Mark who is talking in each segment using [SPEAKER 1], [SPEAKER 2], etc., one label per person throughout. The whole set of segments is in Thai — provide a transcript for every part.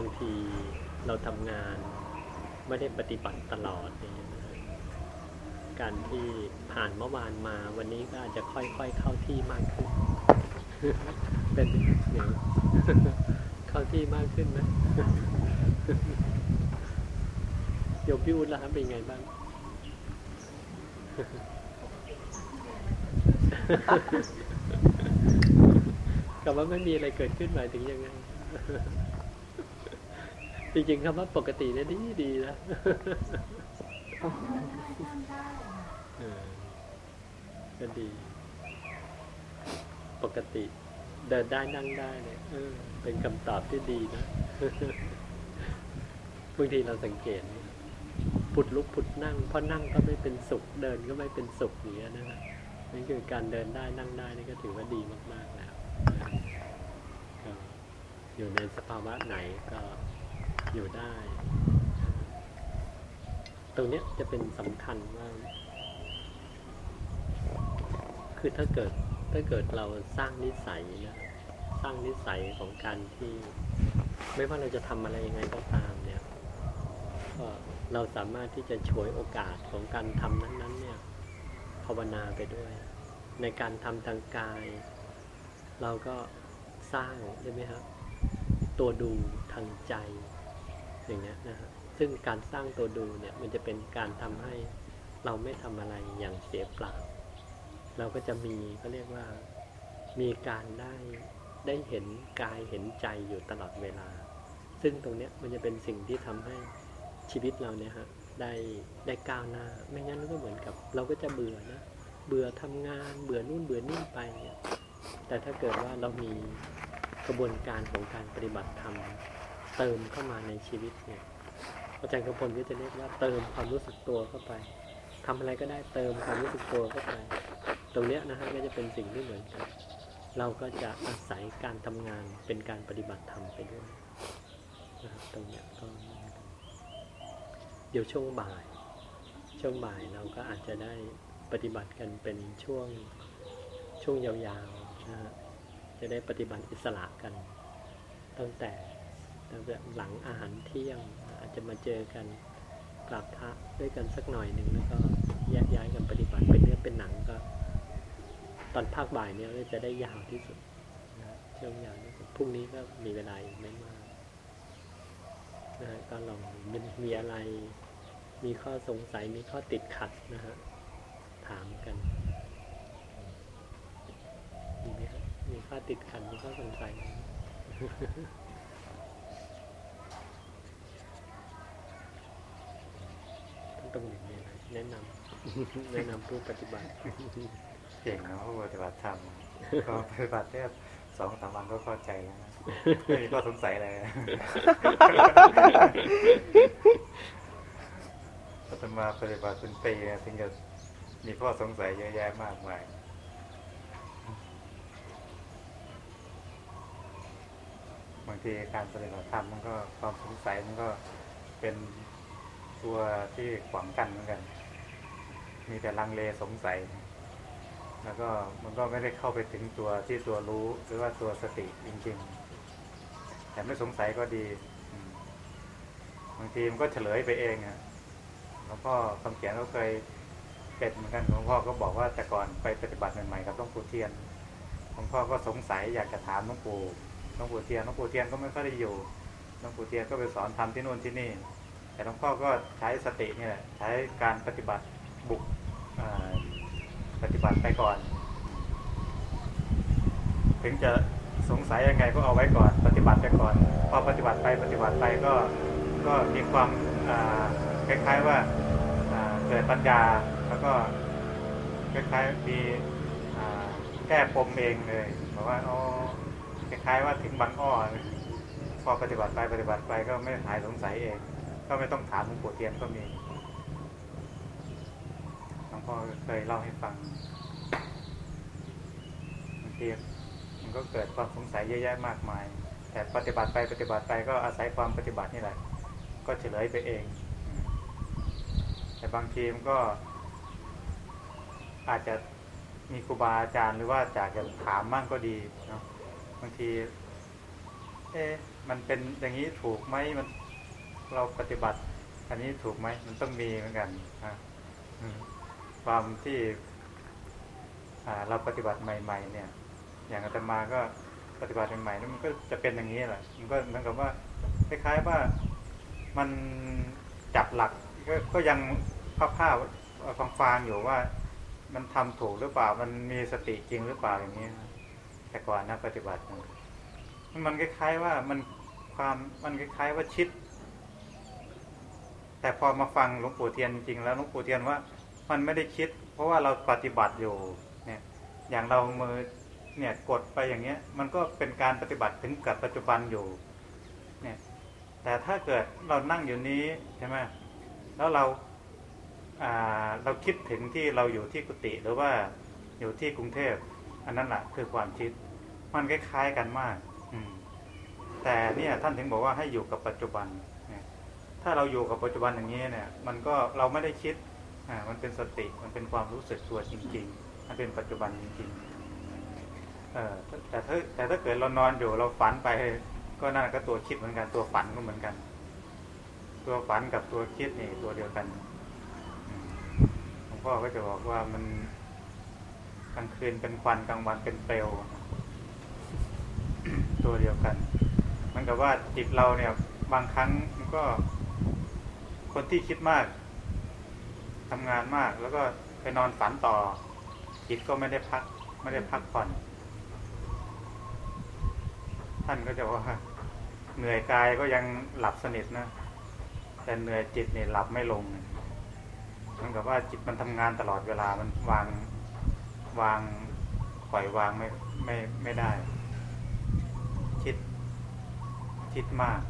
[SPEAKER 1] บางทีเราทำงานไม่ได้ปฏิบัติตลอดอย่การที่ผ่านเมื่อวานมาวันนี้ก็อาจจะค่อยๆเข้าที่มากขึ้น เป็นอย่างเข้าที่มากขึ้นไหมโยมพี่อุ้นล่ะครับเป็นไงบ้างกับว่าไม่มีอะไรเกิดขึ้นหมายถึงยังไง จริงๆคำว่าปกติเนี่ยดีดีนะเออก็ดี ปกติ เดินได้นั่งได้เนี่ยเออเป็นคำตอบที่ดีนะบางทีเราสังเกตนะผุดลุกผุดนั่งเพราะนั่งก็ไม่เป็นสุข เดินก็ไม่เป็นสุขอย่างเงี้ยนะฮะนี่คือการเดินได้นั่งได้นี่ก็ถือว่าดีมากๆแล้วก็อยู่ในสภาวะไหนก็ อยู่ได้ ตรงนี้จะเป็นสำคัญว่าคือถ้าเกิดถ้าเกิดเราสร้างนิสัยนะสร้างนิสัยของการที่ ไม่ว่าเราจะทำอะไรยังไงก็ตามเนี่ยก็เราสามารถที่จะฉวยโอกาสของการทำนั้น ๆ เนี่ยภาวนาไปด้วย ในการทำทางกาย เราก็สร้างใช่ไหมครับตัวดูทางใจ อย่างเงี้ยนะฮะซึ่งการสร้างตัวดูเนี่ยมันจะเป็นการทำให้เราไม่ทำอะไรอย่างเสียเปล่า เราก็จะมีก็เรียกว่ามีการได้ได้เห็นกายเห็นใจอยู่ตลอดเวลา ซึ่งตรงเนี้ยมันจะเป็นสิ่งที่ทำให้ชีวิตเราเนี่ยฮะได้ได้ก้าวหน้า ไม่งั้นก็เหมือนกับ เราก็จะเบื่อนะเบื่อทำงานเบื่อนู่นเบื่อนี่ไปเนี่ยแต่ถ้าเกิดว่าเรามีกระบวนการของการปฏิบัติธรรม เติมเข้ามาในชีวิตเนี่ยอาจารย์กำพลก็จะเรียกว่าเติมความรู้สึกตัวเข้าไปทำอะไรก็ได้เติมความรู้สึกตัวเข้าไป ตรงเนี้ยนะฮะก็จะเป็นสิ่งที่เหมือนกัน เราก็จะอาศัยการทำงานเป็นการปฏิบัติธรรมไปด้วยนะครับตรงเนี้ยก็เดี๋ยวช่วงบ่าย ช่วงบ่ายเราก็อาจจะได้ปฏิบัติกันเป็นช่วงช่วงยาวๆนะฮะจะได้ปฏิบัติอิสระกัน ตั้งแต่ แต่หลังอาหารเที่ยงอาจจะมาเจอกันกราบพระด้วยกันสักหน่อยหนึ่งแล้วก็แยกย้ายกันปฏิบัติเป็นเนื้อเป็นหนังก็ ตอนภาคบ่ายเนี่ยจะได้ยาวที่สุดนะช่วงยาวที่สุดพรุ่งนี้ก็มีเวลาไม่มากนะฮะก็ลองมันมีอะไร มีข้อสงสัยมีข้อติดขัดนะฮะถามกันมีไหมครับมีข้อติดขัดมีข้อสงสัย ไหมตรงไหนมีอะไรแนะนำแนะนำผู้ปฏิบัติ
[SPEAKER 2] เก่งนะผู้ปฏิบัติธรรมก็ปฏิบัติแค่สองสามวันก็เข้าใจแล้วนะไม่มีข้อสงสัยอะไรอาตมาปฏิบัติเป็นปีนะถึงจะมีข้อสงสัยเยอะแยะมากมายบางทีการปฏิบัติธรรมมันก็ความสงสัยมันก็เป็น ตัวที่ขวางกันเหมือนกัน มีแต่ลังเลสงสัย แล้วก็มันก็ไม่ได้เข้าไปถึงตัวที่ตัวรู้หรือว่าตัวสติจริงๆ แต่ไม่สงสัยก็ดีบางทีมันก็เฉลยไปเองอะหลวงพ่อคำเขียนเขาเคยเป็นเหมือนกันหลวงพ่อก็บอกว่าแต่ก่อนไปปฏิบัติใหม่ๆกับหลวงปู่เทียนหลวงพ่อก็สงสัยอยากจะถามหลวงปู่หลวงปู่เทียนหลวงปู่เทียนก็ไม่ค่อยได้อยู่หลวงปู่เทียนก็ไปสอนทำที่นู่นที่นี่ แต่หลวงพ่อก็ใช้สตินี่แหละใช้การปฏิบัติบุกปฏิบัติไปก่อน ถึงจะสงสัยยังไงก็เอาไว้ก่อน ปฏิบัติไปก่อน พอปฏิบัติไปปฏิบัติไปก็ก็มีความคล้ายๆว่าเกิดปัญญาแล้วก็คล้ายๆมีแก้ปมเองเลยบอกว่าอ๋อคล้ายๆว่าถึงบางอ้อพอปฏิบัติไปปฏิบัติไปก็ไม่หายสงสัยเอง ก็ไม่ต้องถามหลวงปู่เทียนก็มีหลวงพ่อเคยเล่าให้ฟังบางทีมันก็เกิดความสงสัยเยอะแยะมากมาย แต่ปฏิบัติไปปฏิบัติไปก็อาศัยความปฏิบัตินี่แหละ ก็เฉลยไปเอง แต่บางทีมันก็ อาจจะมีครูบาอาจารย์หรือว่าจากจะถามมั่งก็ดีเนาะบางที เอ๊ะมันเป็นอย่างนี้ถูกไหมมัน เราปฏิบัติ อันนี้ถูกไหมมันต้องมีเหมือนกันอะความที่เราปฏิบัติใหม่ ๆ เนี่ย อย่างอาตมาก็ปฏิบัติใหม่ๆนี่มันก็จะเป็นอย่างนี้แหละมันก็เหมือนกับว่าคล้ายๆว่ามันจับหลักก็ก็ยังผ้าๆฟางๆอยู่ว่า มันทำถูกหรือเปล่า มันมีสติจริงหรือเปล่าอย่างนี้ แต่ก่อนนะปฏิบัตินมันคล้ายๆว่ามันความมันคล้ายๆว่าชิด แต่พอมาฟังหลวงปู่เทียนจริงๆแล้วหลวงปู่เทียนว่ามันไม่ได้คิด เพราะว่าเราปฏิบัติอยู่เนี่ยอย่างเรามือเนี่ยกดไปอย่างเงี้ย มันก็เป็นการปฏิบัติถึงกับปัจจุบันอยู่เนี่ยแต่ถ้าเกิดเรานั่งอยู่นี้ใช่ไหมแล้วเราอ่าเราคิดถึงที่เราอยู่ที่กุฏิหรือว่าอยู่ที่กรุงเทพ อันนั้นแหละคือความคิด มันคล้ายๆกันมากอืมแต่เนี่ยท่านถึงบอกว่าให้อยู่กับปัจจุบัน ถ้าเราอยู่กับปัจจุบันอย่างนี้เนี่ย มันก็เราไม่ได้คิดอ่ามันเป็นสติมันเป็นความรู้สึกตัวจริง ๆ มันเป็นปัจจุบันจริงๆเออแต่ถ้าแต่ถ้าเกิดเรานอนอยู่เราฝันไป ก็นั่นก็ตัวคิดเหมือนกันตัวฝันก็เหมือนกัน ตัวฝันกับตัวคิดนี่ตัวเดียวกันหลวงพ่อก็จะบอกว่ามันกลางคืนเป็นควันกลางวันเป็นเปลวตัวเดียวกัน มันกับว่าจิตเราเนี่ยบางครั้งมันก็ คนที่คิดมากทำงานมาก แล้วก็ไปนอนฝันต่อ จิตก็ไม่ได้พัก ไม่ได้พักผ่อน ท่านก็จะว่าเหนื่อยกายก็ยังหลับสนิทนะ แต่เหนื่อยจิตเนี่ยหลับไม่ลงมันกับว่าจิตมันทำงานตลอดเวลามันวางวางปล่อยวางไม่ไม่ไม่ได้ คิดคิดมาก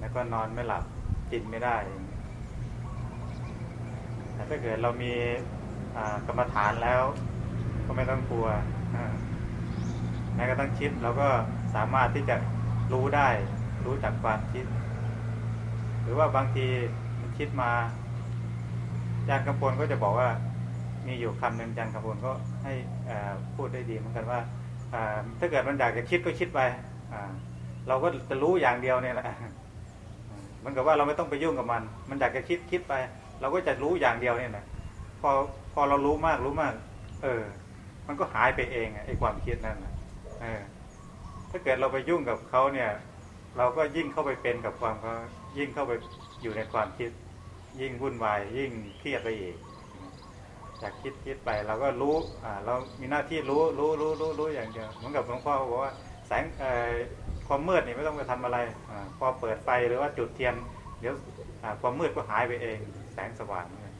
[SPEAKER 2] แล้วก็นอนไม่หลับกินไม่ได้อย่าง แต่ถ้าเกิดเรามีกรรมฐานแล้ว ก็ไม่ต้องกลัวแม้กระทั่งคิดเราก็สามารถที่จะรู้ได้ รู้จากความคิด หรือว่าบางทีมันคิดมาอาจารย์กำพลก็จะบอกว่า มีอยู่คำหนึ่งอาจารย์กำพลก็ให้พูดได้ดีเหมือนกันว่าถ้าเกิดมันอยากจะคิดก็คิดไปเราก็จะรู้อย่างเดียวเนี่ยแหละมันกับว่าเราไม่ต้องไปยุ่งกับมัน มันอยากจะคิดคิดไป เราก็จะรู้อย่างเดียวเนี่ยนะพอพอเรารู้มากรู้มาก เออ มันก็หายไปเองไอ้ความคิดนั่นนะเออ ถ้าเกิดเราไปยุ่งกับเขาเนี่ย เราก็ยิ่งเข้าไปเป็นกับความเขายิ่งเข้าไปอยู่ในความคิด ยิ่งวุ่นวาย ยิ่งเครียดไปอีกจากคิดคิดไปเราก็รู้ อ่า เรามีหน้าที่รู้รู้รู้รู้รู้อย่างเดียวเหมือนกับหลวงพ่อบอกว่าแสงความมืดนี่ไม่ต้องไปทำอะไรอาพอเปิดไฟหรือว่าจุดเทียน เดี๋ยวความมืดก็หายไปเอง งสว่างเนี่ย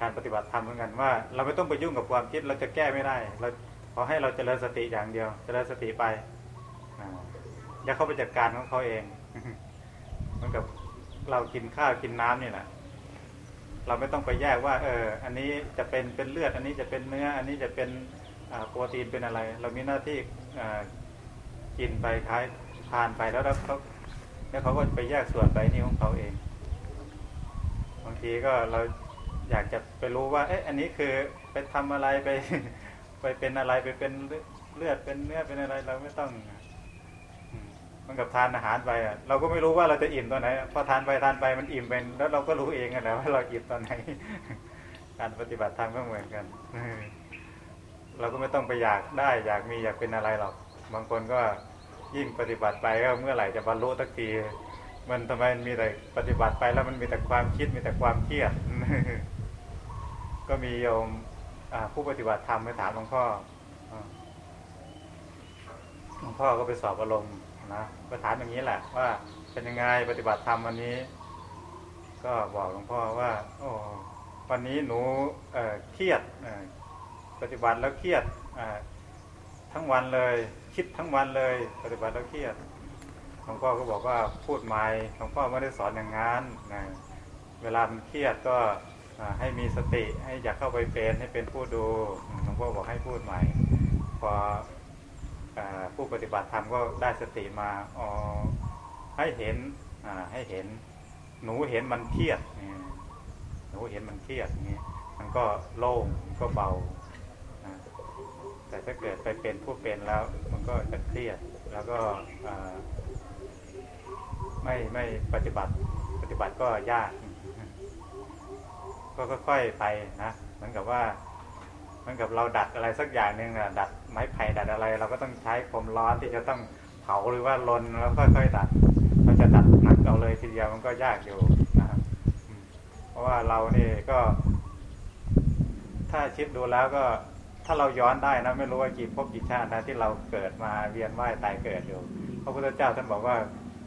[SPEAKER 2] การปฏิบัติธรรมเหมือนกันว่า เราไม่ต้องไปยุ่งกับความคิดเราจะแก้ไม่ได้ เราขอให้เราเจริญสติอย่างเดียวเจริญสติไปอ่าอย่าเข้าไปจัดการของเขาเองเหมือนกับเรากินข้าวกินน้ำนี่แหละเราไม่ต้องไปแยกว่า เออ อันนี้จะเป็นเป็นเลือด อันนี้จะเป็นเนื้อ อันนี้จะเป็นโปรตีนเป็นอะไร เรามีหน้าที่กินไปคล้ายทานไปแล้วแล้วเขาแล้วเขาก็ไปแยกส่วนไปนี่ของเขาเอง ทีก็เราอยากจะไปรู้ว่า เอ๊ะ อันนี้คือไปทำอะไรไป ไปเป็นอะไรไปเป็นเลือดเป็นเนื้อเป็นอะไรเราไม่ต้องมันกับทานอาหารไปอะเราก็ไม่รู้ว่าเราจะอิ่มตอนไหนพอทานไปทานไปมันอิ่มเป็นแล้วเราก็รู้เองอะนะว่าเราอิ่มตอนไหน การปฏิบัติธรรมก็เหมือนกันเราก็ไม่ต้องไปอยากได้ อยากมีอยากเป็นอะไรหรอก บางคนก็ยิ่งปฏิบัติไปก็เมื่อไหร่จะบรรลุสักที มันทำไมมีแต่ปฏิบัติไปแล้วมันมีแต่ความคิดมีแต่ความเครียด ก็มีโยมผู้ปฏิบัติธรรมไปถามหลวงพ่อหลวงพ่อก็ไปสอบอารมณ์นะไปถามอย่างนี้แหละ ว่าเป็นยังไงปฏิบัติธรรมวันนี้ ก็บอกหลวงพ่อว่า โอ้วันนี้หนูเครียดปฏิบัติแล้วเครียดทั้งวันเลย คิดทั้งวันเลย ปฏิบัติแล้วเครียด หลวงพ่อก็บอกว่าพูดใหม่หลวงพ่อไม่ได้สอนอย่างนั้นนะเวลามันเครียดก็ให้มีสติให้อยากเข้าไปเป็นให้เป็นผู้ดูหลวงพ่อบอกให้พูดใหม่ พอผู้ปฏิบัติธรรมก็ได้สติมาอ๋อให้เห็นให้เห็น หนูเห็นมันเครียดหนูเห็นมันเครียดอย่างนี้มันก็โล่งมันก็เบาแต่ถ้าเกิดไปเป็นผู้เป็นแล้ว มันก็จะเครียดแล้วก็ ไม่ไม่ปฏิบัติ ปฏิบัติก็ยาก ก็ค่อยๆไปนะเหมือนกับว่าเหมือนกับเราดัดอะไรสักอย่างหนึ่งนะดัดไม้ไผ่ดัดอะไร เราก็ต้องใช้ความร้อนที่จะต้องเผาหรือว่าลนแล้วค่อยๆดัดเราจะดัดหนักเอาเลยทีเดียวมันก็ยากอยู่นะครับเพราะว่าเราเนี่ก็ ถ้าคิดดูแล้วก็ถ้าเราย้อนได้นะไม่รู้ว่ากี่ภพกี่ชาตินะที่เราเกิดมาเวียนว่ายตายเกิดอยู่พระพุทธเจ้าท่านบอกว่า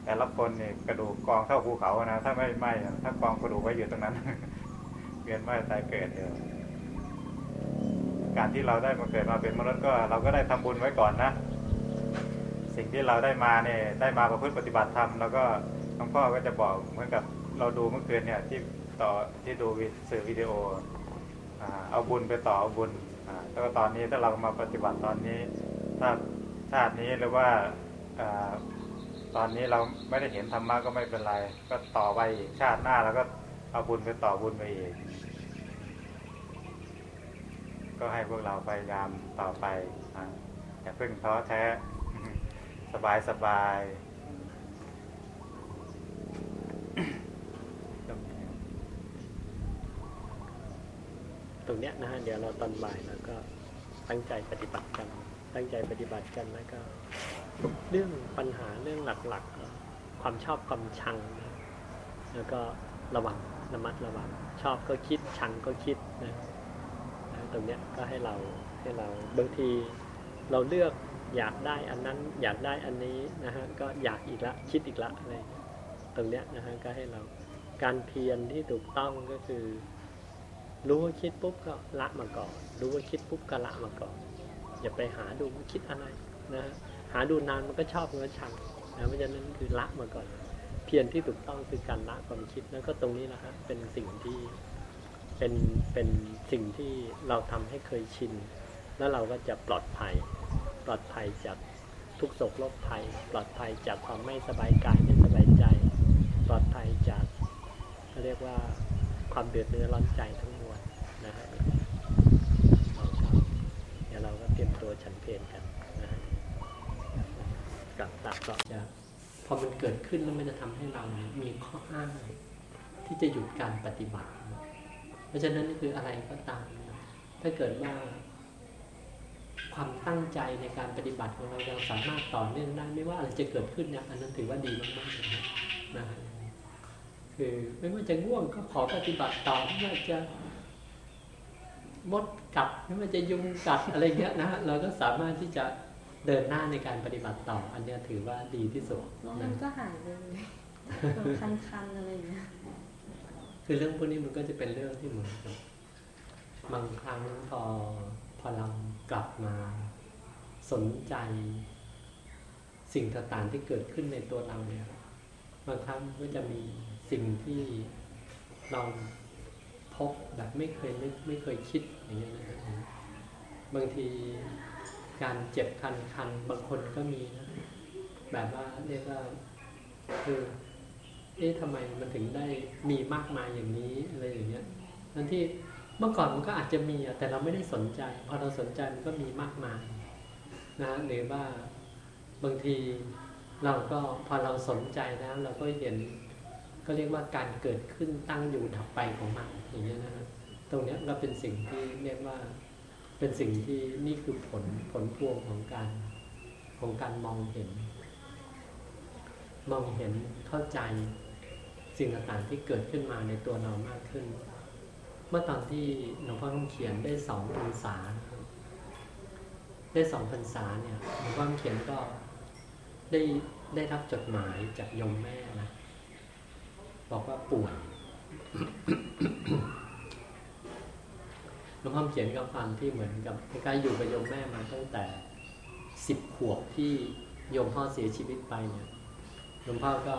[SPEAKER 2] แต่ละคนเนี่ยกระดูกกองเท่าภูเขานะถ้าไม่ไหมถ้ากองกระดูกไว้อยู่ตรงนั้นเวียนว่ายตายเกิดอยู่การที่เราได้มาเกิดมาเป็นมนุษย์ก็ เราก็ได้ทำบุญไว้ก่อนนะ สิ่งที่เราได้มาเนี่ยได้มาประพฤติปฏิบัติธรรมแล้วก็หลวงพ่อก็จะบอกเหมือนกับเราดูเมื่อคืนเนี่ยที่ต่อที่ดูวิสื่อวิดีโอเอาบุญไปต่อเอาบุญแล้วก็ตอนนี้ถ้าเรามาปฏิบัติตอนนี้ถ้าชาตินี้หรือว่า ตอนนี้เราไม่ได้เห็นธรรมะก็ไม่เป็นไร ก็ต่อไปชาติหน้าแล้วก็เอาบุญไปต่อบุญไปอีกก็ให้พวกเราพยายามต่อไปอ่าอย่าเพิ่งท้อแท้ สบายสบาย
[SPEAKER 1] ตรงเนี้ยนะฮะเดี๋ยวเราตอนบ่ายแล้วก็ตั้งใจปฏิบัติกัน ตั้งใจปฏิบัติกันแล้วก็ เรื่องปัญหาเรื่องหลักๆก็ความชอบความชังนะแล้วก็ระวังระมัดระวัง ชอบก็คิดชังก็คิดนะตรงเนี้ยก็ให้เราให้เราบางทีเราเลือกอยากได้อันนั้นอยากได้อันนี้นะฮะก็อยากอีกละคิดอีกละอะไรตรงเนี้ยนะฮะก็ให้เราการเพียรที่ถูกต้องก็คือ รู้ว่าคิดปุ๊บก็ละมาก่อน รู้ว่าคิดปุ๊บก็ละมาก่อน อย่าไปหาดูว่าคิดอะไรนะฮะ หาดูนานมันก็ชอบมันก็ชังนะเพราะฉะนั้นคือละมาก่อน เพียรที่ถูกต้องคือการละความคิดแล้วก็ตรงนี้แหละฮะเป็นสิ่งที่เป็นเป็นสิ่งที่เราทำให้เคยชิน แล้วเราก็จะปลอดภัย ปลอดภัยจากทุกโศกโรคภัย ปลอดภัยจากความไม่สบายกายไม่สบายใจ ปลอดภัยจากเขาเรียกว่าความเดือดเนื้อร้อนใจทั้งมวลนะฮะเราก็เดี๋ยวเราก็เตรียมตัวฉันเพลนกัน กับตักก็จะพอมันเกิดขึ้นแล้วมันจะทำให้เรามีข้ออ้างที่จะหยุดการปฏิบัติ เพราะฉะนั้นคืออะไรก็ตาม ถ้าเกิดว่าความตั้งใจในการปฏิบัติของเรายังสามารถต่อเนื่องได้ไม่ว่าอะไรจะเกิดขึ้นเนี่ยอันนั้นถือว่าดีมากๆเลยนะฮะคือไม่ว่าจะง่วงก็ขอปฏิบัติต่อไม่ว่าจะมดกัดไม่ว่าจะยุงกัดอะไรเงี้ยนะเราก็สามารถที่จะ เดินหน้าในการปฏิบัติต่อ อันเนี้ยถือว่าดีที่สุด
[SPEAKER 3] แล้ว
[SPEAKER 1] นะ
[SPEAKER 3] มันก็หายเลยแบบคันๆอะไรอย่างเงี้ย
[SPEAKER 1] คือเรื่องพวกนี้มันก็จะเป็นเรื่องที่เหมือนกับบางครั้งพอพอเรากลับมา สนใจ สิ่งต่างๆที่เกิดขึ้นในตัวเราเนี่ยบางครั้งก็จะมีสิ่งที่เราพบแบบไม่เคยนึกไม่เคยคิดอย่างเงี้ยนะครับบางที การเจ็บคันคันบางคนก็มีนะแบบว่าเรียกว่าคือเอ๊ะทำไมมันถึงได้มีมากมายอย่างนี้อะไรอย่างเงี้ยทั้งที่เมื่อก่อนมันก็อาจจะมีอะแต่เราไม่ได้สนใจ พอเราสนใจมันก็มีมากมายนะหรือว่าบางทีเราก็พอเราสนใจแล้ว เราก็เห็นก็เรียกว่าการเกิดขึ้นตั้งอยู่ดับไปของมันอย่างเงี้ยนะฮะตรงเนี้ยก็เป็นสิ่งที่เรียกว่า เป็นสิ่งที่นี่คือผลผลพวงของการของการมองเห็น มองเห็นเข้าใจสิ่งต่างๆที่เกิดขึ้นมาในตัวเรามากขึ้น เมื่อตอนที่หลวงพ่อต้องเขียนได้สองพรรษา ได้สองพรรษาเนี่ยหลวงพ่อเขียนก็ได้ได้รับจดหมายจากยมแม่นะบอกว่าป่วย ลวงพ่อเขียนกับฟังที่เหมือนกับคล้ายๆอยู่กับโยมแม่มาตั้งแต่สิบขวบที่โยมพ่อเสียชีวิตไปเนี่ยหลวงพ่อก็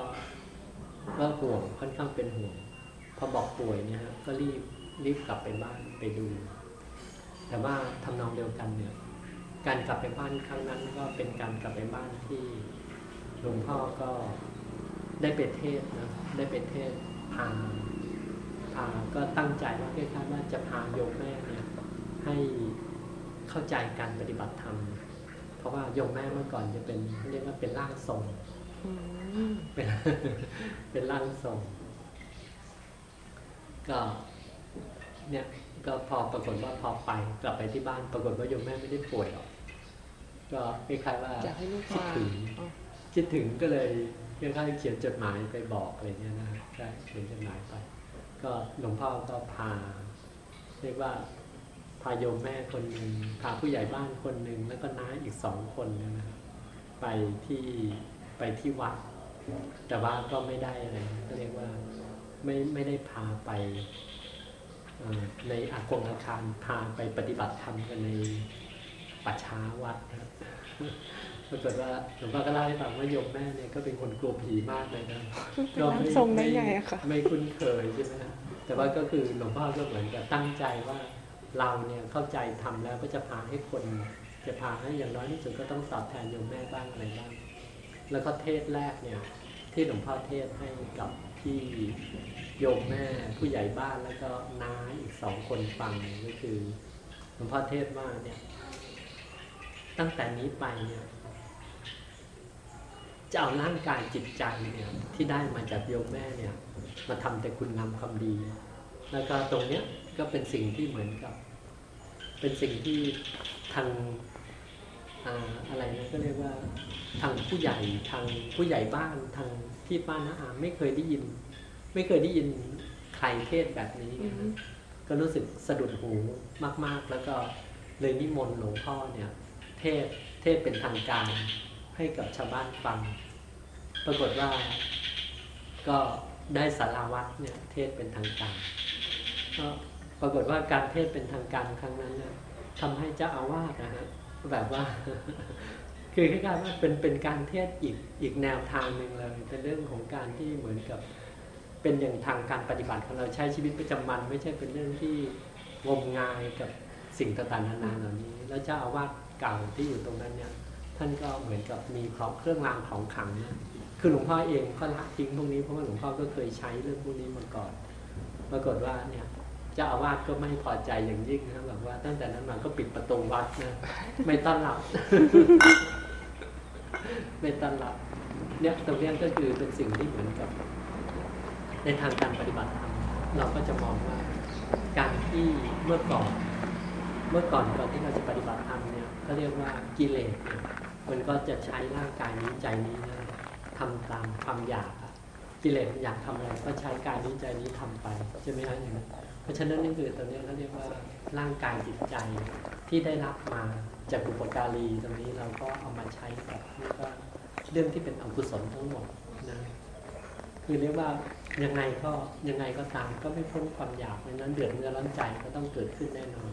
[SPEAKER 1] ก็ห่วงค่อนข้างเป็นห่วงพอบอกป่วยเนี่ยฮะก็รีบรีบกลับไปบ้านไปดู แต่ว่าทำนองเดียวกันเนี่ย การกลับไปบ้านครั้งนั้นก็เป็นการกลับไปบ้านที่หลวงพ่อก็ได้ไปเทศน์นะได้ไปเทศน์พาพาก็ตั้งใจว่าคล้ายๆว่าจะพาโยมแม่ ให้เข้าใจการปฏิบัติธรรม เพราะว่าโยมแม่เมื่อก่อนจะเป็นเรียกว่าเป็นร่างทรง
[SPEAKER 4] อืม
[SPEAKER 1] เป็นเป็นร่างทรง ก็เนี่ยก็พอปรากฏว่าพอไปกลับไปที่บ้านปรากฏว่าโยมแม่ไม่ได้ป่วยหรอกก็คล้ายๆว่า
[SPEAKER 4] อยากให้ลูก
[SPEAKER 1] คิด
[SPEAKER 4] มา
[SPEAKER 1] ถึง
[SPEAKER 4] อ๋อ
[SPEAKER 1] คิดถึงก็เลยคล้ายๆเขียนจดหมายไปบอกอะไรเงี้ยนะใช่เขียนจดหมายไป ก็หลวงพ่อก็พา เรียกว่าพาโยมแม่คนหนึ่งพาผู้ใหญ่บ้านคนหนึ่งแล้วก็น้าอีกสองคนเนยนะครับไปที่ไปที่วัด แต่ว่าก็ไม่ได้อะไรก็เรียกว่าไม่ไม่ได้พาไปเอ่อในอากงอาคารพาไปปฏิบัติธรรมกันในป่าช้าวัดนะครับปรากฏว่าหลวงพ่อก็เล่าให้ฟังว่าโยมแม่เนี่ยก็เป็นคนกลัวผีมากเลยนะ
[SPEAKER 4] เป็นร่างทรงได้ไงอะคะ
[SPEAKER 1] ไม่คุ้นเคยใช่ไหมฮะแต่ว่าก็คือหลวงพ่อก็เหมือนกับตั้งใจว่า เราเนี่ยเข้าใจทำแล้วก็จะพาให้คน จะพาให้อย่างน้อยที่สุดก็ต้องตอบแทนโยมแม่บ้างอะไรบ้าง แล้วก็เทศแรกเนี่ย ที่หลวงพ่อเทศให้กับพี่โยมแม่ผู้ใหญ่บ้านแล้วก็น้าอีกสองคนฟังก็คือหลวงพ่อเทศว่าเนี่ย ตั้งแต่นี้ไปเนี่ยจะเอาร่างกายจิตใจเนี่ยที่ได้มาจากโยมแม่เนี่ย มาทำแต่คุณงามความดี แล้วก็ตรงเนี้ยก็เป็นสิ่งที่เหมือนกับ เป็นสิ่งที่ทางอ่าอะไรนะก็เรียกว่าทางผู้ใหญ่ทางผู้ใหญ่บ้านทางพี่ป้าน้าอาไม่เคยได้ยิน ไม่เคยได้ยินใครเทศแบบนี้
[SPEAKER 4] อืม
[SPEAKER 1] ก็รู้สึกสะดุดหูมาก ๆ แล้วก็เลยนิมนต์หลวงพ่อเนี่ย เทศเทศเป็นทางการให้กับชาวบ้านฟัง ปรากฏว่าก็ได้สาราวัดเนี่ยเทศเป็นทางการ ก็ปรากฏว่าการเทศเป็นทางการครั้งนั้นเนี่ยทำให้เจ้าอาวาสนะฮะแบบว่า คือคล้ายๆว่าเป็นเป็นการเทศอีกอีกแนวทางหนึ่งเลยเป็นเรื่องของการที่เหมือนกับเป็นอย่างทางการปฏิบัติของเราใช้ชีวิตประจำวัน ไม่ใช่เป็นเรื่องที่งมงายกับสิ่งต่างๆนานาเหล่านี้ แล้วเจ้าอาวาสเก่าที่อยู่ตรงนั้นเนี่ย ท่านก็เหมือนกับมีของเครื่องรางของขลังนี่ยคือหลวงพ่อเองก็ละทิ้งพวกนี้เพราะว่าหลวงพ่อก็เคยใช้เรื่องพวกนี้มาก่อน ปรากฏว่าเนี่ย เจ้าอาวาสก็ไม่พอใจอย่างยิ่งนะแบบว่าตั้งแต่นั้นมาก็ปิดประตูวัดนะไม่ต้อนรับ ไม่ต้อนรับ เนี่ยตรงเนี้ยก็คือเป็นสิ่งที่เหมือนกับ ในทางการปฏิบัติธรรมเราก็จะมองว่า การที่เมื่อก่อน เมื่อก่อนก่อนที่เราจะปฏิบัติธรรมเนี่ยก็เรียกว่ากิเลสเนี่ยมันก็จะใช้ร่างกายนี้ใจนี้นะทำตามความอยากอะกิเลสมันอยากทำอะไรก็ใช้กายนี้ใจนี้ทำไปใช่ไหมฮะอย่างนั้น เพราะฉะนั้นนี่คือตรงนี้เขาเรียกว่าร่างกายจิตใจที่ได้รับมาจากบุปการีตรงนี้เราก็เอามาใช้กับนี่ก็เรื่องที่เป็นอกุศลทั้งหมดนะคือเรียกว่ายังไงก็ยังไงก็ตามก็ไม่พ้นความอยากดังนั้นเดือดเนื้อร้อนใจก็ต้องเกิดขึ้นแน่นอน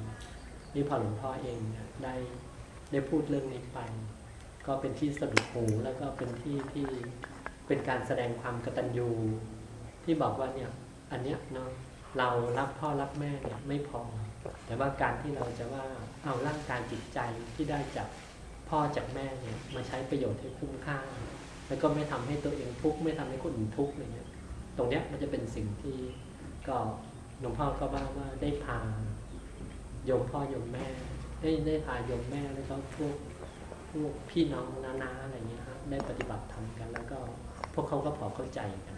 [SPEAKER 1] นี่พอหลวงพ่อเองเนี่ยได้ได้พูดเรื่องนี้ไป ก็เป็นที่สะดุดหูแล้วก็เป็นที่ที่เป็นการแสดงความกตัญญูที่บอกว่าเนี่ยอันเนี้ยเนาะ เรารักพ่อรักแม่เนี่ยไม่พอ แต่ว่าการที่เราจะว่าเอาร่างกายจิตใจที่ได้จากพ่อจากแม่เนี่ยมาใช้ประโยชน์ให้คุ้มค่า แล้วก็ไม่ทำให้ตัวเองทุกข์ไม่ทำให้คนอื่นทุกข์อะไรเงี้ยตรงเนี้ยมันจะเป็นสิ่งที่ก็หลวงพ่อก็ว่าว่าได้พาโยมพ่อโยมแม่ ได้ได้พาโยมแม่แล้วก็พวกพวกพี่น้องนาๆอะไรเงี้ยฮะได้ปฏิบัติธรรมกัน แล้วก็พวกเขาก็พอเข้าใจกัน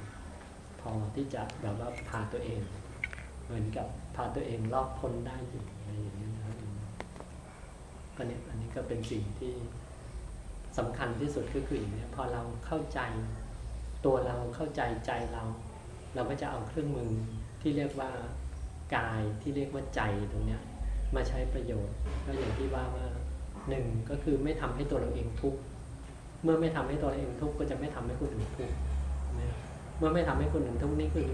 [SPEAKER 1] พอที่จะแบบว่าพาตัวเอง เหมือนกับพาตัวเองรอดพ้นได้อยู่อะไรอย่างเงี้ยนะครับก็เนี่ยอันนี้ก็เป็นสิ่งที่สำคัญที่สุดก็คืออย่างเนี้ยพอเราเข้าใจตัวเราเข้าใจใจเรา เราก็จะเอาเครื่องมือที่เรียกว่ากายที่เรียกว่าใจตรงเนี้ยมาใช้ประโยชน์ก็อย่างที่ว่าว่าหนึ่งก็คือไม่ทำให้ตัวเราเองทุกข์เมื่อไม่ทำให้ตัวเราเองทุกข์ก็จะไม่ทำให้คนอื่นทุกข์เมื่อไม่ทำให้คนอื่นทุกข์นี่คือ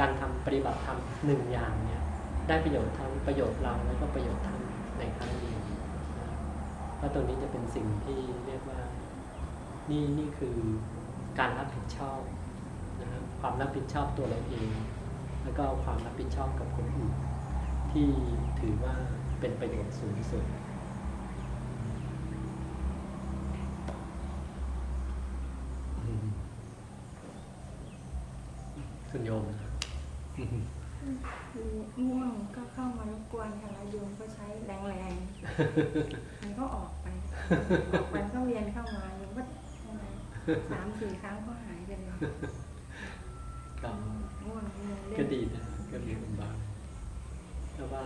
[SPEAKER 1] การทำปฏิบัติธรรมหนึ่งอย่างเนี่ยได้ประโยชน์ทั้งประโยชน์เราแล้วก็ประโยชน์ทั้งในครั้งเดียวนะเพราะตรงนี้จะเป็นสิ่งที่เรียกว่านี่นี่คือการรับผิดชอบนะครับความรับผิดชอบตัวเราเอง แล้วก็ความรับผิดชอบกับคนอื่นที่ถือว่าเป็นประโยชน์สูงสุดคุณโยมนะ
[SPEAKER 3] ง่วงก็เข้ามารบกวนค่ะแล้วโยมก็ใช้แรงๆมันก็ออกไปออกไปก็เวียนเข้ามาโยมก็สามสี่ครั้งก็หายไปเลย
[SPEAKER 1] ก็
[SPEAKER 3] ง่วงเวียนเล่
[SPEAKER 1] ก็ดีนะก็มีอุบายเพราะว่า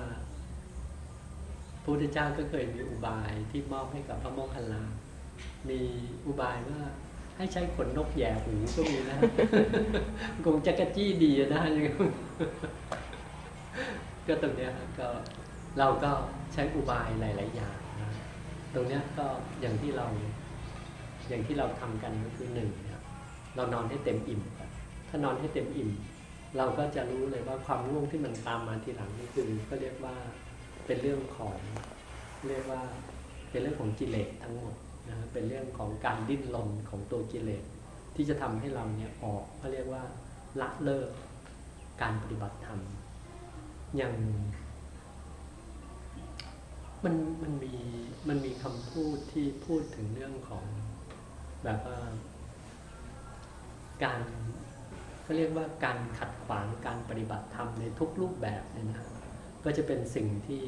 [SPEAKER 1] พระพุทธเจ้าก็เคยมีอุบายที่มอบให้กับพระโมคคัลลามีอุบายว่า ให้ใช้ขนนกแย่หูก็มีนะคงจะกระจี้ดีอะนะก็ตรงเนี้ยก็เราก็ใช้อุบายหลาย ๆ อย่างนะตรงเนี้ยก็อย่างที่เรา อย่างที่เราทำกันก็คือหนึ่งเนี่ยเรานอนให้เต็มอิ่มถ้านอนให้เต็มอิ่ม เราก็จะรู้เลยว่าความง่วงที่มันตามมาทีหลังนี่คือก็เรียกว่าเป็นเรื่องของ เรียกว่าเป็นเรื่องของกิเลสทั้งหมด นะเป็นเรื่องของการดิ้นรนของตัวกิเลสที่จะทำให้เราเนี่ยออกเขาเรียกว่าละเลิกการปฏิบัติธรรมอย่างมันมันมีมันมีคำพูดที่พูดถึงเรื่องของแบบว่าการเขาเรียกว่าการขัดขวางการปฏิบัติธรรมในทุกรูปแบบเนี่ยนะก็จะเป็นสิ่งที่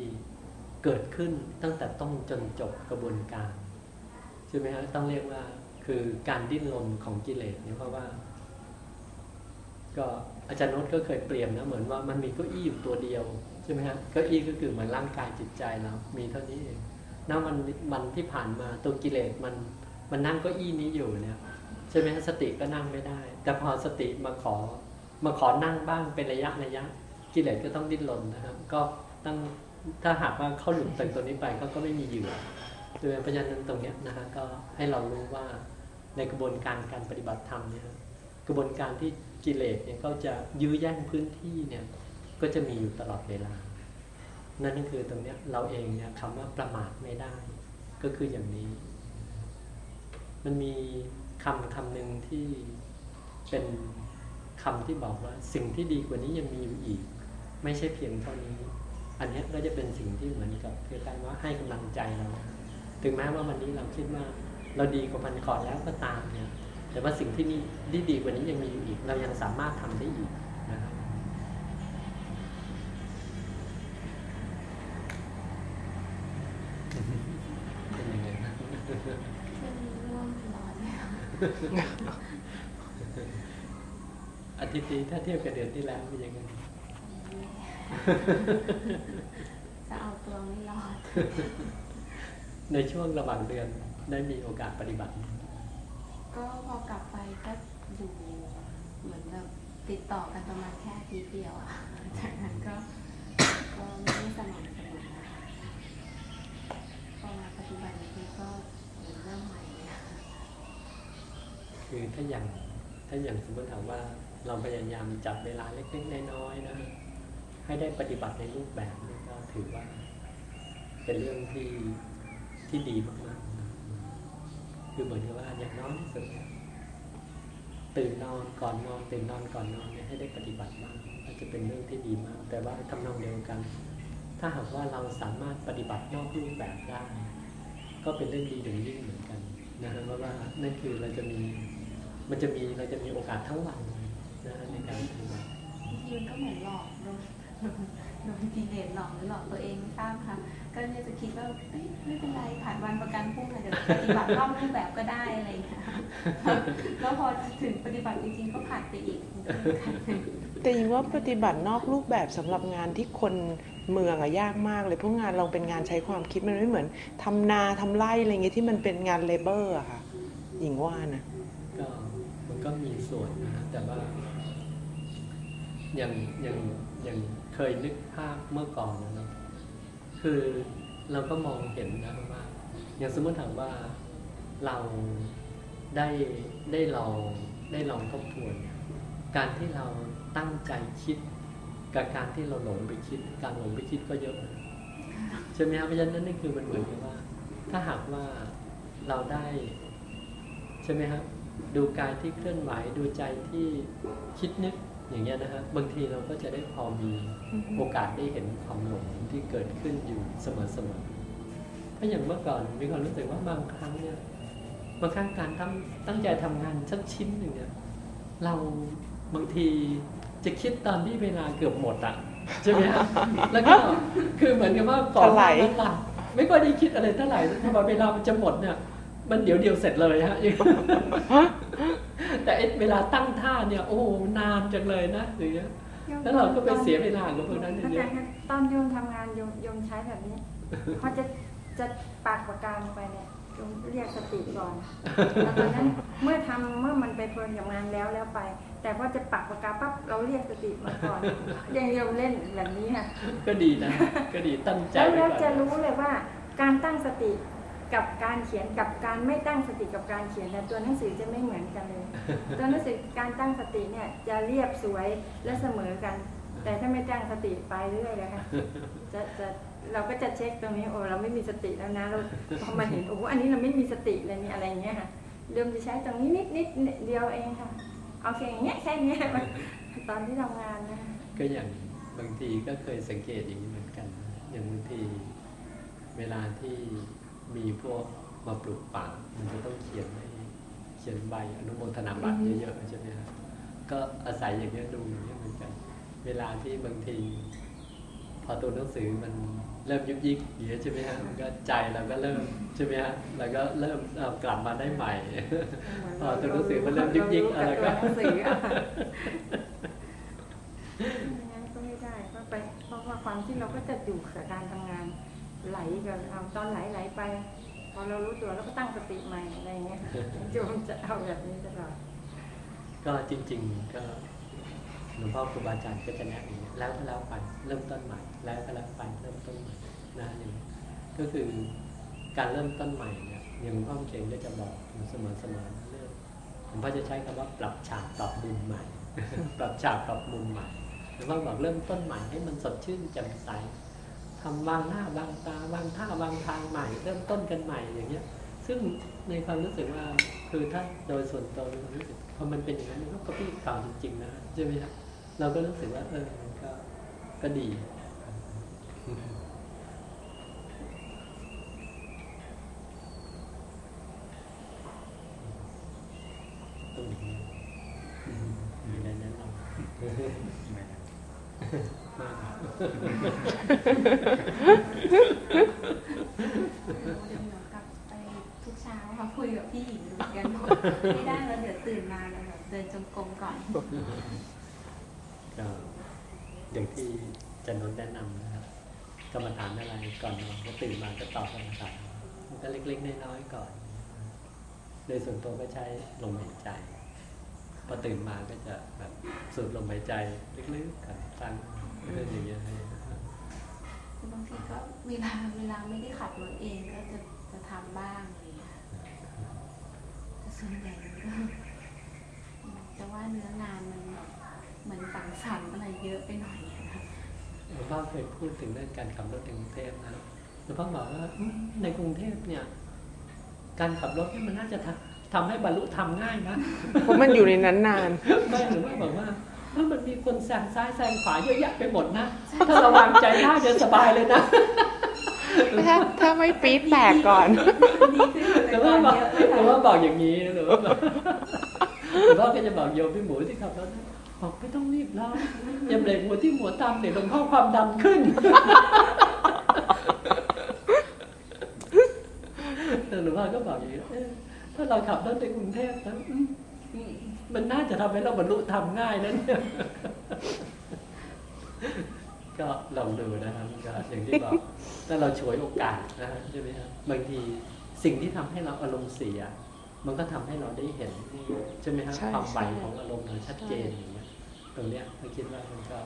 [SPEAKER 1] เกิดขึ้นตั้งแต่ต้นจนจบกระบวนการ ช่ไหมฮะต้องเรียกว่าคือการดิ้นรนของกิเลสเนี่ยเพราะว่า ก็อาจารย์โนตก็เคยเปรียบนะเหมือนว่ามันมีเก้าอี้อยู่ตัวเดียวใช่ไหมฮะเก้าอี้ก็คือเหมือนร่างกายจิตใจเรามีเท่านี้เองแล้วมันมันที่ผ่านมาตัวกิเลสมันมันนั่งเก้าอี้นี้อยู่เนี่ยใช่ไหมฮะสติก็นั่งไม่ได้ แต่พอสติมาขอมาขอนั่งบ้างเป็นระยะระยะ กิเลสก็ต้องดิ้นรนนะครับ ก็ต้องถ้าหากว่าเขาหลุดจากตัวนี้ไปเขาก็ไม่มีเหยื่อ โดยเพราะฉะนั้นตรงนี้นะฮะก็ให้เรารู้ว่าในกระบวนการการปฏิบัติธรรมเนี่ยกระบวนการที่กิเลสเนี่ยก็จะยื้อแย่งพื้นที่เนี่ยก็จะมีอยู่ตลอดเวลา นั่นก็คือตรงนี้เราเองเนี่ยคำว่าประมาทไม่ได้ ก็คืออย่างนี้ มันมีคำคำหนึ่งที่เป็นคำที่บอกว่าสิ่งที่ดีกว่านี้ยังมีอยู่อีก ไม่ใช่เพียงเท่านี้ อันนี้ก็จะเป็นสิ่งที่เหมือนกับคือการว่าให้กำลังใจเรา ถึงแม้ว่าวันนี้เราคิดว่าเราดีกว่ามันก่อนแล้วก็ตามเนี่ยแต่ว่าสิ่งที่นี่ที่ดีกว่านี้ยังมีอยู่อีก เรายังสามารถทำได้อีกนะครับเป็นยังไงบ้าง
[SPEAKER 3] ช่วงนี้ง่วงนอนแล้ว
[SPEAKER 1] อาทิตย์นี้ถ้าเทียบกับเดือนที่แล้วเป็นยังไง
[SPEAKER 3] จะเอาตัวไม่รอด
[SPEAKER 1] ในช่วงระหว่างเดือนได้มีโอกาสปฏิบัติไหม
[SPEAKER 3] ก็พอกลับไปก็อยู่เหมือนแบบติดต่อกันประมาณแค่อาทีเดียวอะจากนั้นก็ก็ไม่ได้สม่ำเสมอนะคะพอมาปฏิบัติอีกทีก็เหมือนเริ่มใหม่เลยอะ
[SPEAKER 1] คือถ้าอย่างถ้าอย่างสมมติถามว่าเราพยายามจับเวลาเล็กๆน้อยๆนะให้ได้ปฏิบัติในรูปแบบนี้ก็ถือว่า เป็นเรื่องที่ ที่ดีมากๆ คือเหมือนกับว่าอย่างน้อยที่สุดตื่นนอนก่อนนอนตื่นนอนก่อนนอนเนี่ยให้ได้ปฏิบัติบ้างก็จะเป็นเรื่องที่ดีมาก แต่ว่าทำนองเดียวกัน ถ้าหากว่าเราสามารถปฏิบัตินอกรูปแบบได้ ก็เป็นเรื่องดีอย่างยิ่งเหมือนกันนะฮะเพราะว่านั่นคือเราจะมีมันจะมีเราจะมีโอกาสทั้งวันนะฮะในการปฏิบัติ
[SPEAKER 3] บางทีมันก็เหมือนหลอกโดน โดนกิเลสหลอกหรือหลอกตัวเองไม่ทราบค่ะ ก็เนี่ยจะคิดว่าเอ้ยไม่เป็นไรผ่านวันประกันพรุ่งอาจจะปฏิบัตินอกรูปแบบก็ได้อะไรอย่างเงี้ยแล้วพอถึงปฏิบัติจริงๆก็ผ่านไปอีก
[SPEAKER 4] แต่ยิงว่าปฏิบัตินอกรูปแบบสำหรับงานที่คนเมืองอะยากมากเลยเพราะงานเราเป็นงานใช้ความคิดมันไม่เหมือนทำนาทำไร่อะไรเงี้ยที่มันเป็นงานเลเบอร์อะค่ะหญิงว่านะ
[SPEAKER 1] ก็มันก็มีส่วนนะฮะแต่ว่าอย่างอย่างอย่าง เคยนึกภาพเมื่อก่อนนะคือเราก็มองเห็นนะว่า อย่างสมมติถามว่าเราได้ได้ลองได้ลองทบทวน การที่เราตั้งใจคิด กับการที่เราหลงไปคิด การหลงไปคิดก็เยอะใช่ไหมครับเพราะฉะนั้นนั่คือมันเหมือนกับว่า ถ้าหากว่าเราได้ใช่ไหมครับดูกายที่เคลื่อนไหวดูใจที่คิดนึกอย่างเงี้ยนะฮะบางทีเราก็จะได้พอมี โอกาสได้เห็นความหลงที่เกิดขึ้นอยู่เสมอๆถ้าอย่างเมื่อก่อนมีความรู้สึกว่าบางครั้งเนี่ยบางครั้งการตั้งตั้งใจทำงานสักชิ้นหนึ่งเนี่ยเราบางทีจะคิดตอนที่เวลาเกือบหมดอะใช่ไหมฮะแล้วก็คือเหมือนกับว่าก่อนหน้านั้นล่ะไม่ค่อยได้คิดอะไรเท่าไหร่แต่พอเวลามันจะหมดเนี่ยมันเดี๋ยวเดียวเสร็จเลยฮะแต่เวลาตั้งท่าเนี่ย โอ้โหนานจังเลยนะอย่างเงี้ย แล้วเราก็ไปเสียเวลากับพวกนั้นอย่าง
[SPEAKER 5] อา
[SPEAKER 1] เงี้
[SPEAKER 5] จายรย์คะตอนโยมทำงานโยมโยมใช้แบบนี้เขาจะจะปากปากกาลงไปเนี่ยโยมเรียกสติก่อนแล้วตอนนั้นเมื่อทำเมื่อมันไปเพลินกับงานแล้วแล้วไป แต่พอจะปักปากกาปั๊บเราเรียกสติมาก่อนอย่างโยมเล่นแบบนี้ค่ะ
[SPEAKER 1] ก็ดีนะ ก็ดีตั้งใจ
[SPEAKER 5] แล้ว
[SPEAKER 1] ไว้
[SPEAKER 5] แล้ว
[SPEAKER 1] ก่อน
[SPEAKER 5] จะรู้เลยว่าการตั้งสติ กับการเขียนกับการไม่ตั้งสติกับการเขียนเนี่ยตัวหนังสือจะไม่เหมือนกันเลย ตัวหนังสือการตั้งสติเนี่ยจะเรียบสวยและเสมอกัน แต่ถ้าไม่ตั้งสติไปเรื่อยเลยค่ะจะจะเราก็จะเช็คตรงนี้โอ้เราไม่มีสติแล้วนะเราพอมาเห็นโอ้อันนี้เราไม่มีสติเลยนี่อะไรอย่างเงี้ยค่ะเดิมจะใช้ตรงนี้นิดนิดเดียวเองค่ะเอาแค่อย่างเงี้ยแค่เนี้ยตอนที่ทำงานนะคะ
[SPEAKER 1] ก็อย่างบางทีก็เคยสังเกตอย่างนี้เหมือนกันนะอย่างบางทีเวลาที่ มีพวกมาปลูกป่ามันจะต้องเขียนให้เขียนใบอนุโมทนาบัตรเยอะๆใช่ไหมครับก็อาศัยอย่างนี้ยดูอย่างนี้ยเหมือนกันเวลาที่บางที พอตัวหนังสือมันเริ่มยุบยิกอย่างเงี้ยใช่ไหมฮะมันก็ใจเราก็เริ่มใช่ไหมฮะเราก็เริ่มเอากลับมาได้ใหม่พอตัวหนังสือมันเริ่มยุบยิกอะไรก็
[SPEAKER 5] เรารู้กับตัวหนังสืออะค่ะไม่งั้นก็ไม่ได้เพราะไปเพราะว่าความที่เราก็จะอยู่กับการทำงาน ไหลกับเอาตอนไหลไหลไป พอเรารู้ตัวเราก็ตั้งสติใหม่อะไรเงี้ยโยมจะเอาแบบนี้ตลอด
[SPEAKER 1] ก็จริง ๆ ก็หลวงพ่อครูบาอาจารย์ก็จะแนะอย่างนี้แล้วก็แล้วไปเริ่มต้นใหม่ แล้วก็แล้วไปเริ่มต้นใหม่นะอย่งนี้ก็คือการเริ่มต้นใหม่เนี่ยอย่างหลวงพ่อเก่งก็จะบอกอยู่เสมอๆเรื่องหลวงพ่อจะใช้คำว่าปรับฉากปรับมุมใหม่ ปรับฉากปรับมุมใหม่หลวงพ่อบอกเริ่มต้นใหม่ให้มันสดชื่นแจ่มใส ทำวางหน้าวางตาวางท่าวางทางใหม่ เริ่มต้นกันใหม่อย่างเงี้ย ซึ่งในความรู้สึกว่าคือถ้าโดยส่วนตัวมีความรู้สึกพอมันเป็นอย่างนั้นมันก็กระปี้กล่าวจริงๆนะใช่ไหมครับเราก็รู้สึกว่าเออมันก็ก็ดี ตรงนี้อืมมีอะไรแนะนำ
[SPEAKER 2] ไม่นะ
[SPEAKER 3] เดี๋ยวหนู กลับไปทุกเช้าค่ะคุยกับพี่หญิงเหมือนกันไม่ได้แล้วเดี๋ยวตื่นมาแล้วแบบเดินจงกรมก่อน
[SPEAKER 1] ก็อย่างที่อาจันนนท์แนะนำนะครับกรรมฐานอะไรก่อนนอนก็ตื่นมาก็ตอบกรรมฐานมันก็เล็กๆน้อยๆก่อน โดยส่วนตัวก็ใช้ลมหายใจพอตื่นมาก็จะแบบสูดลมหายใจลึกๆกันตั้งอย่างเงี้ยา
[SPEAKER 3] งทีก็เวลาเวลาไม่ได้ขับรถเองก็จะจะทำบ้างอะไรอย่างเงี้ยแต่ส่วนใหญ่มันก็จะว่าเนื้องานมันเหมือนสังสรรค์อะไรเยอะไปหน่อยอะค่ะ
[SPEAKER 1] หลวงพ่อเคยพูดถึงเรื่องการขับรถในกรุงเทพนะหลวงพ่อบอกว่าอืมในกรุงเทพเนี่ย การขับรถเนี่ยมันน่าจะทำทำให้บรรลุธรรมง่ายนะ
[SPEAKER 4] เพราะมันอยู่ในนั้นนาน
[SPEAKER 1] ไม่หรือว่าบอกว่า ถ้ามันมีคนแซงซ้ายแซงขวาเยอะแยะไปหมดนะ ถ้าเราวางใจได้จะสบายเลยนะ
[SPEAKER 4] ถ้าถ้าไม่ปี๊ดแตกก่อน
[SPEAKER 3] ดีขึ้น
[SPEAKER 1] ห
[SPEAKER 3] แต่
[SPEAKER 1] รือ
[SPEAKER 3] ก่อ
[SPEAKER 1] ว่านบอก
[SPEAKER 3] เยอะ
[SPEAKER 1] หรือว่าบอกอย่างนี้หรือว่าบอกหรือว่าก็จะบอกโยมพี่หมูที่ขับรถนะบอกไม่ต้องรีบร้อนอย่าเบรกหัวที่หัวตามเดี๋ยวหลวงพ่อความดันขึ้นแต่หลวงพ่อก็บอกอย่างนี้เออถ้าเราขับรถในกรุงเทพนะอื มอืมมันน่าจะทำให้เราบรรลุธรรมง่ายนะเนี่ยก็ลองดูนะครับก็อย่างที่บอกถ้าเราฉวยโอกาสนะฮะใช่ไหมครับบางทีสิ่งที่ทำให้เราอารมณ์เสีย มันก็ทำให้เราได้เห็นใช่ไหมครับ
[SPEAKER 4] ใช่
[SPEAKER 1] ความไหว
[SPEAKER 4] ใช่
[SPEAKER 1] ของอารมณ์เราชัดเจนอย่างเงี้ยตรงเนี้ยเราคิดว่ามันก็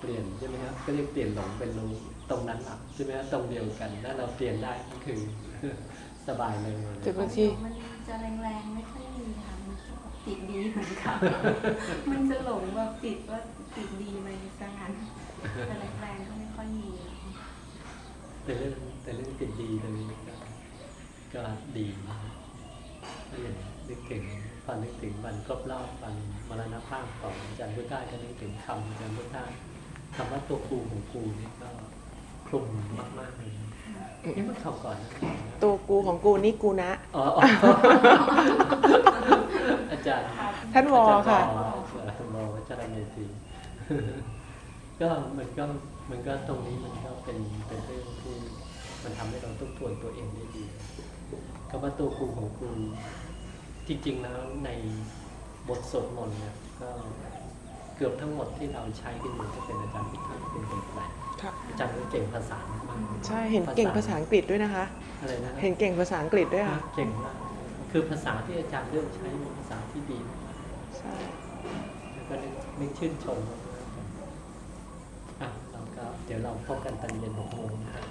[SPEAKER 1] เปลี่ยนใช่ไหมครับก็เรียกเปลี่ยนหลงเป็นรู้ตรงนั้นหลับใช่ไหมครับตรงเดียวกันถ้าเราเปลี่ยนได้ก็คือสบายเลย
[SPEAKER 4] แต่บางที
[SPEAKER 3] มันจะแรงๆไม่ค่อย ติดดีเหมือนกันมันจะหลงแบบติดว่าติดดีไปซะงั้นแต่แรงๆก็ไม่ค่อยมี
[SPEAKER 1] แต่เรื่องแต่เรื่องติดดีตรงนี้ก็ก็ดีนะครับก็อย่างนึกถึงพอนึกถึงวันครบรอบวันมรณภาพของอาจารย์พุทธาก็นึกถึงคำอาจารย์พุทธาคำว่าตัวกูของกูนี่ก็คลุมมากๆเลย นี่เมื่อคราวก่อนนะ
[SPEAKER 4] ตัวกูของกูนี่กูนะ
[SPEAKER 1] อ๋ออ๋ออาจารย์
[SPEAKER 4] ท่านวอค่ะ
[SPEAKER 1] อาจารย์วอวอวัชรเมธีก็มันก็มันก็ตรงนี้มันก็เป็นเป็นเรื่องที่มันทำให้เราทบทวนตัวเองได้ดีคำว่าตัวครูของครูจริงๆแล้วในบทสวดมนต์เนี่ยก็เกือบทั้งหมดที่เราใช้กันอยู่ก็เป็นอาจารย์พุทธะเป็นคนแปล
[SPEAKER 4] ค่ะ
[SPEAKER 1] อาจารย์ก็เก่งภาษามาก
[SPEAKER 4] ใช่เห็นเก่งภาษาอังกฤษด้วยนะคะ
[SPEAKER 1] อะไรนะ
[SPEAKER 4] เห็นเก่งภาษาอังกฤษด้วยค่ะ
[SPEAKER 1] เก่งมากคือภาษาที่อาจารย์เลือกใช้เป็นภาษาที่ดีมาก
[SPEAKER 4] ใช่
[SPEAKER 1] แล้วก็นึกนึกชื่นชมมากๆอะเราก็เดี๋ยวเราพบกันตอนเย็นหกโมงนะครับ